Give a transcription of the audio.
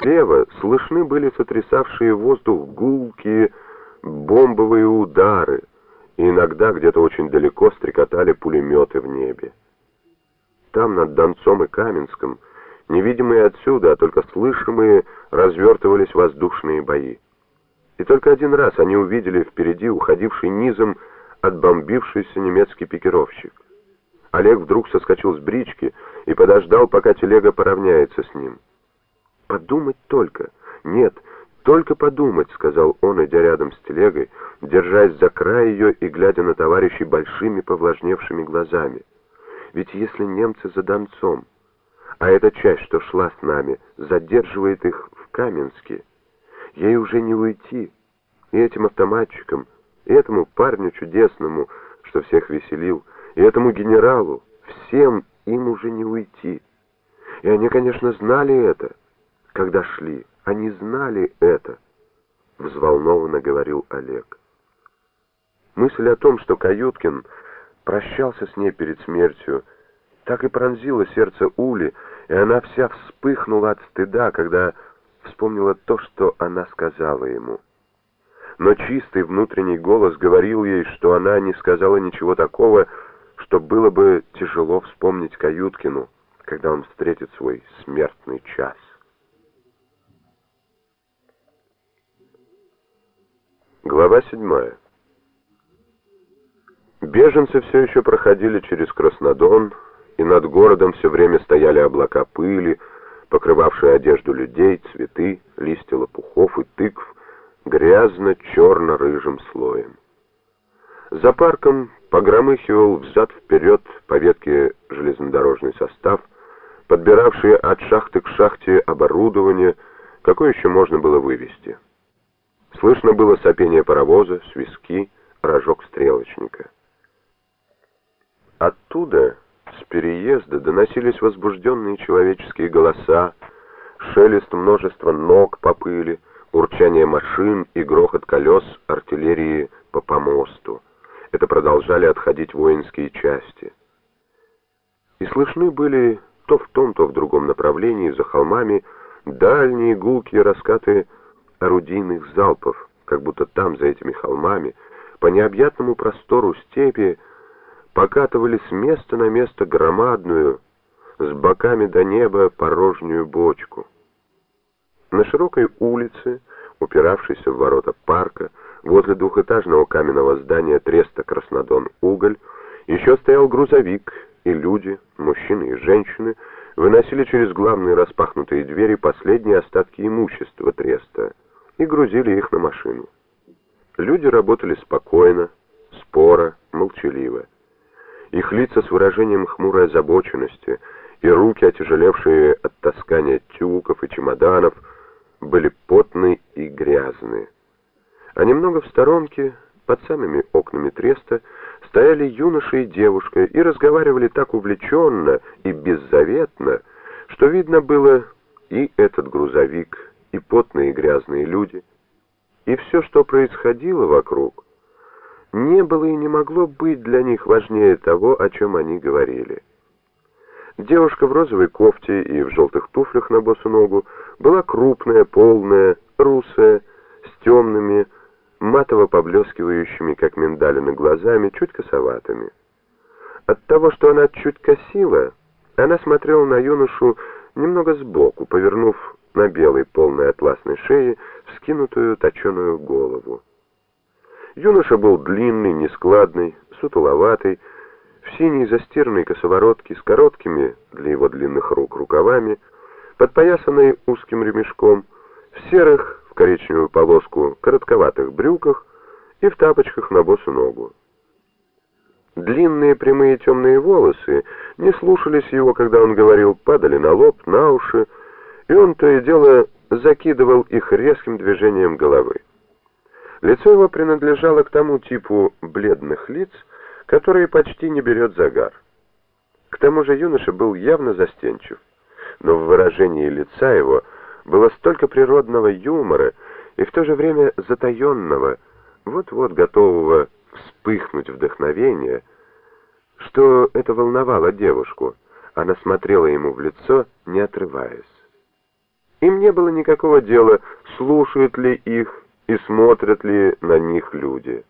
Слева слышны были сотрясавшие воздух гулкие бомбовые удары, и иногда где-то очень далеко стрекотали пулеметы в небе. Там, над Донцом и Каменском, невидимые отсюда, а только слышимые, развертывались воздушные бои. И только один раз они увидели впереди уходивший низом отбомбившийся немецкий пикировщик. Олег вдруг соскочил с брички и подождал, пока телега поравняется с ним. «Подумать только! Нет, только подумать!» — сказал он, идя рядом с телегой, держась за край ее и глядя на товарищей большими повлажневшими глазами. «Ведь если немцы за Донцом, а эта часть, что шла с нами, задерживает их в Каменске, ей уже не уйти, и этим автоматчикам, и этому парню чудесному, что всех веселил, и этому генералу, всем им уже не уйти. И они, конечно, знали это, когда шли. Они знали это, взволнованно говорил Олег. Мысль о том, что Каюткин прощался с ней перед смертью, так и пронзила сердце Ули, и она вся вспыхнула от стыда, когда вспомнила то, что она сказала ему но чистый внутренний голос говорил ей, что она не сказала ничего такого, что было бы тяжело вспомнить Каюткину, когда он встретит свой смертный час. Глава седьмая. Беженцы все еще проходили через Краснодон, и над городом все время стояли облака пыли, покрывавшие одежду людей, цветы, листья лопухов и тыкв, грязно-черно-рыжим слоем. За парком погромыхивал взад-вперед по ветке железнодорожный состав, подбиравший от шахты к шахте оборудование, какое еще можно было вывести. Слышно было сопение паровоза, свистки, рожок стрелочника. Оттуда, с переезда, доносились возбужденные человеческие голоса, шелест множества ног по пыли, урчание машин и грохот колес артиллерии по помосту. Это продолжали отходить воинские части. И слышны были то в том, то в другом направлении за холмами дальние гулкие раскаты орудийных залпов, как будто там, за этими холмами, по необъятному простору степи покатывали с места на место громадную, с боками до неба порожнюю бочку. На широкой улице, упиравшейся в ворота парка, возле двухэтажного каменного здания треста «Краснодон-Уголь», еще стоял грузовик, и люди, мужчины и женщины, выносили через главные распахнутые двери последние остатки имущества треста и грузили их на машину. Люди работали спокойно, споро, молчаливо. Их лица с выражением хмурой озабоченности и руки, отяжелевшие от таскания тюков и чемоданов, были потные и грязные. А немного в сторонке, под самыми окнами треста, стояли юноша и девушка и разговаривали так увлеченно и беззаветно, что видно было и этот грузовик, и потные и грязные люди, и все, что происходило вокруг, не было и не могло быть для них важнее того, о чем они говорили. Девушка в розовой кофте и в желтых туфлях на босу ногу была крупная, полная, русая, с темными, матово поблескивающими, как миндалины, глазами, чуть косоватыми. От того, что она чуть косила, она смотрела на юношу немного сбоку, повернув на белой полной атласной шее вскинутую точеную голову. Юноша был длинный, нескладный, сутуловатый, в синей застиранной косоворотке с короткими для его длинных рук рукавами, подпоясанной узким ремешком, в серых, в коричневую полоску, коротковатых брюках и в тапочках на босу ногу. Длинные прямые темные волосы не слушались его, когда он говорил, падали на лоб, на уши, и он то и дело закидывал их резким движением головы. Лицо его принадлежало к тому типу бледных лиц, который почти не берет загар. К тому же юноша был явно застенчив, но в выражении лица его было столько природного юмора и в то же время затаенного, вот-вот готового вспыхнуть вдохновения, что это волновало девушку. Она смотрела ему в лицо, не отрываясь. Им не было никакого дела, слушают ли их и смотрят ли на них люди.